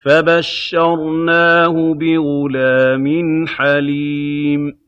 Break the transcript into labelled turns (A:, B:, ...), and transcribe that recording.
A: فَبَشَّرْنَاهُ بِغُلَامٍ حَلِيمٍ.